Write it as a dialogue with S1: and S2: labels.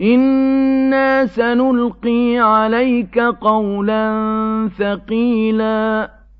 S1: إِنَّا سَنُلْقِي عَلَيْكَ قَوْلًا ثَقِيلًا